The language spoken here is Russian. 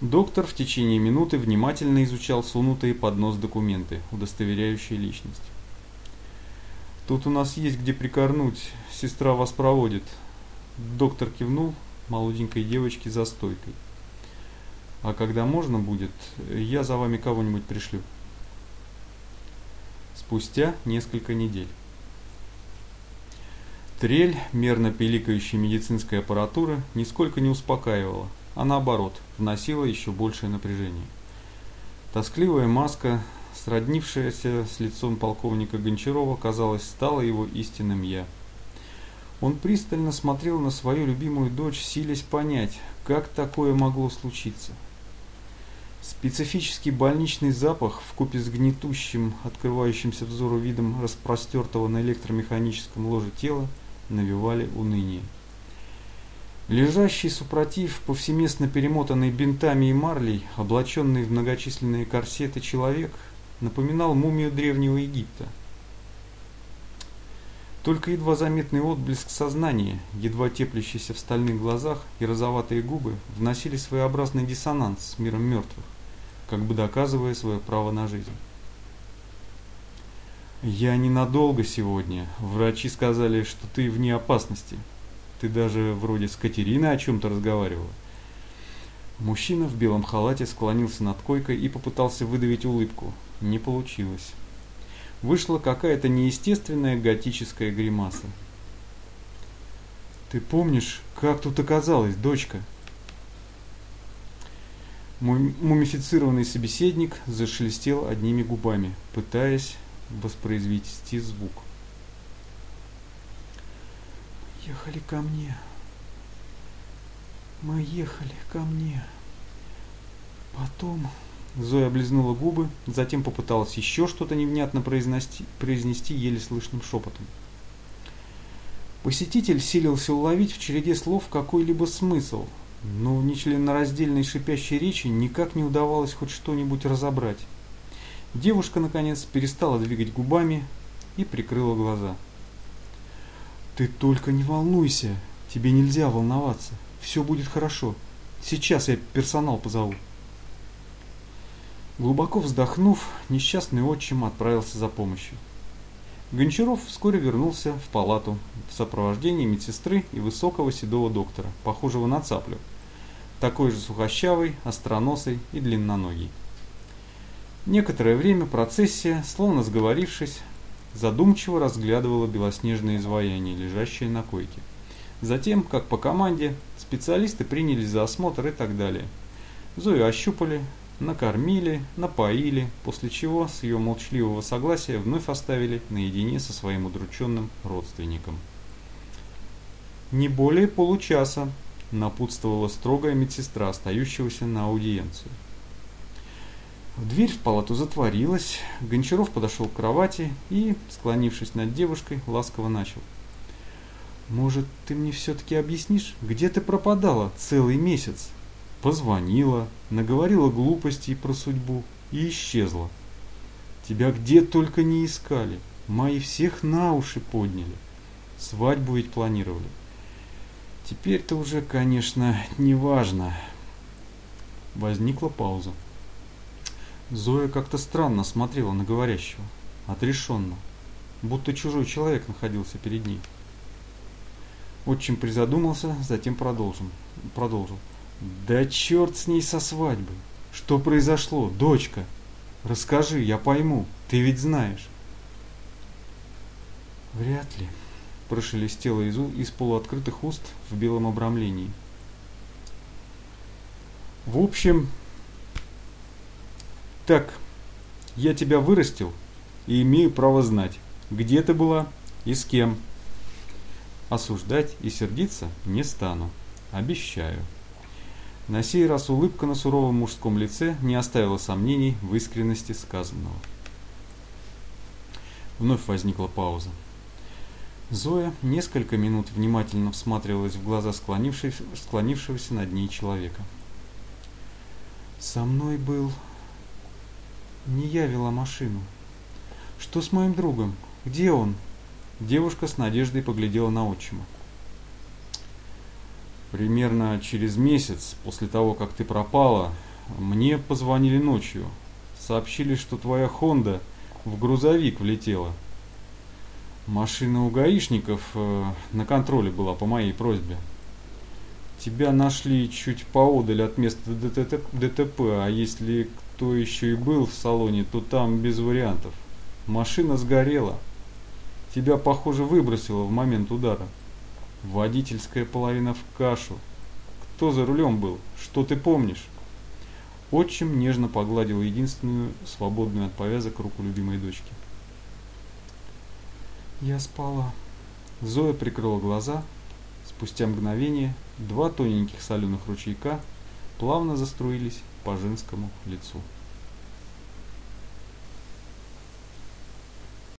Доктор в течение минуты внимательно изучал сунутые под нос документы, удостоверяющие личность. «Тут у нас есть где прикорнуть, сестра вас проводит». Доктор кивнул молоденькой девочке за стойкой. «А когда можно будет, я за вами кого-нибудь пришлю». Спустя несколько недель. Трель, мерно пиликающей медицинской аппаратуры, нисколько не успокаивала, а наоборот, вносила еще большее напряжение. Тоскливая маска, сроднившаяся с лицом полковника Гончарова, казалось, стала его истинным «я». Он пристально смотрел на свою любимую дочь, силясь понять, как такое могло случиться. Специфический больничный запах в купе с гнетущим, открывающимся взору видом распростертого на электромеханическом ложе тела навевали уныние. Лежащий супротив, повсеместно перемотанный бинтами и марлей, облаченный в многочисленные корсеты человек, напоминал мумию Древнего Египта. Только едва заметный отблеск сознания, едва теплящийся в стальных глазах и розоватые губы, вносили своеобразный диссонанс с миром мертвых, как бы доказывая свое право на жизнь. «Я ненадолго сегодня. Врачи сказали, что ты вне опасности», ты даже вроде с Катериной о чем-то разговаривала. Мужчина в белом халате склонился над койкой и попытался выдавить улыбку. Не получилось. Вышла какая-то неестественная готическая гримаса. «Ты помнишь, как тут оказалось, дочка?» Мумифицированный собеседник зашелестел одними губами, пытаясь воспроизвести звук ехали ко мне. Мы ехали ко мне. Потом... Зоя облизнула губы, затем попыталась еще что-то невнятно произнести, произнести еле слышным шепотом. Посетитель силился уловить в череде слов какой-либо смысл, но в нечленораздельной шипящей речи никак не удавалось хоть что-нибудь разобрать. Девушка, наконец, перестала двигать губами и прикрыла глаза. Ты только не волнуйся. Тебе нельзя волноваться. Все будет хорошо. Сейчас я персонал позову. Глубоко вздохнув, несчастный отчим отправился за помощью. Гончаров вскоре вернулся в палату в сопровождении медсестры и высокого седого доктора, похожего на цаплю, такой же сухощавый, остроносый и длинноногий. Некоторое время процессия, словно сговорившись, задумчиво разглядывала белоснежное изваяние, лежащее на койке. Затем, как по команде, специалисты принялись за осмотр и так далее. Зою ощупали, накормили, напоили, после чего с ее молчаливого согласия вновь оставили наедине со своим удрученным родственником. «Не более получаса», – напутствовала строгая медсестра, остающегося на аудиенцию. Дверь в палату затворилась, Гончаров подошел к кровати и, склонившись над девушкой, ласково начал. «Может, ты мне все-таки объяснишь, где ты пропадала целый месяц?» Позвонила, наговорила глупостей про судьбу и исчезла. Тебя где только не искали, мои всех на уши подняли. Свадьбу ведь планировали. Теперь-то уже, конечно, не важно. Возникла пауза. Зоя как-то странно смотрела на говорящего, отрешенно, будто чужой человек находился перед ней. Отчим призадумался, затем продолжил. продолжил. «Да черт с ней со свадьбы! Что произошло, дочка? Расскажи, я пойму, ты ведь знаешь». «Вряд ли», – прошелестело из, из полуоткрытых уст в белом обрамлении. «В общем, так, я тебя вырастил и имею право знать, где ты была и с кем. Осуждать и сердиться не стану, обещаю. На сей раз улыбка на суровом мужском лице не оставила сомнений в искренности сказанного. Вновь возникла пауза. Зоя несколько минут внимательно всматривалась в глаза склонившегося над ней человека. «Со мной был не я вела машину. Что с моим другом? Где он? Девушка с надеждой поглядела на отчима. Примерно через месяц после того, как ты пропала, Мне позвонили ночью. Сообщили, что твоя Хонда в грузовик влетела. Машина у гаишников э, на контроле была по моей просьбе. Тебя нашли чуть поодаль от места ДТП, а если кто еще и был в салоне, то там без вариантов. Машина сгорела. Тебя, похоже, выбросило в момент удара. Водительская половина в кашу. Кто за рулем был? Что ты помнишь? Отчим нежно погладил единственную, свободную от повязок руку любимой дочки. Я спала. Зоя прикрыла глаза. Спустя мгновение два тоненьких соленых ручейка плавно заструились по женскому лицу.